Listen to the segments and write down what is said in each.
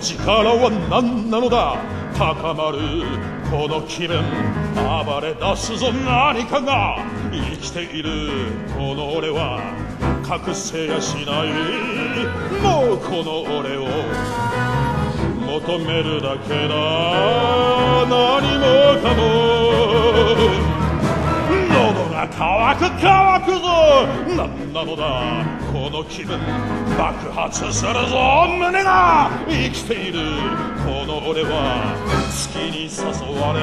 力は何なのだ高まるこの気分暴れ出すぞ何かが生きているこの俺は隠せやしないもうこの俺を求めるだけだ何もかも喉が渇く渇く何なのだ。この気分爆発するぞ。胸が。生きている。この俺は月に誘われ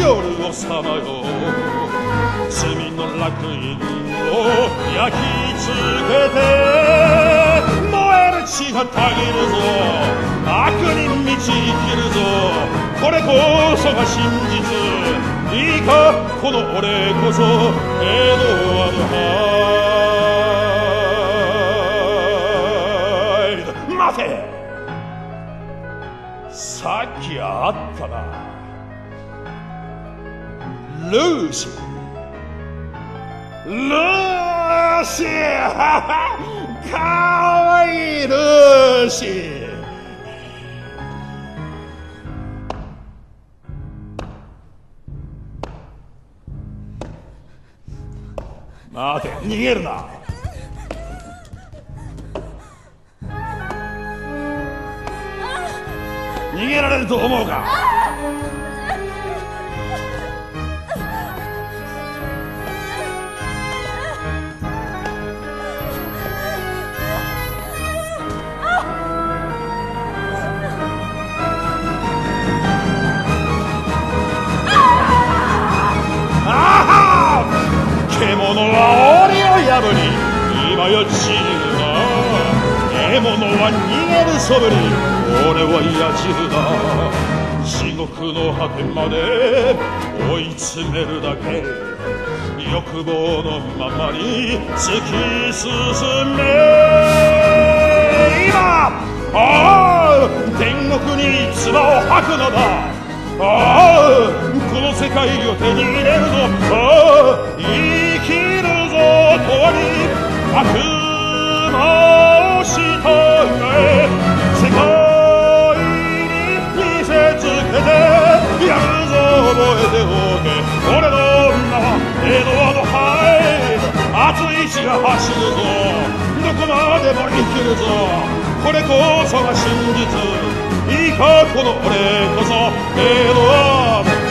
夜をさまよう。罪の楽園を焼き付けて燃える血がたぎるぞ。悪に満ち生きるぞ。れこそが真実いいかこの俺こそエドワード・ハイド待て。さっきあったな。ルーシー。ルーシー。かわいいルーシー。待て逃げるな。逃げられると思うか。檻を破り今や散るな獲物は逃げるそぶり俺は矢印だ地獄の果てまで追い詰めるだけ欲望のままに突き進め今ああ天国に唾を吐くのだ。ああこの世界を手に入れるぞ。ああ血が走るぞどこまでも生きるぞこれこそが真実いいかこの俺こそエドワード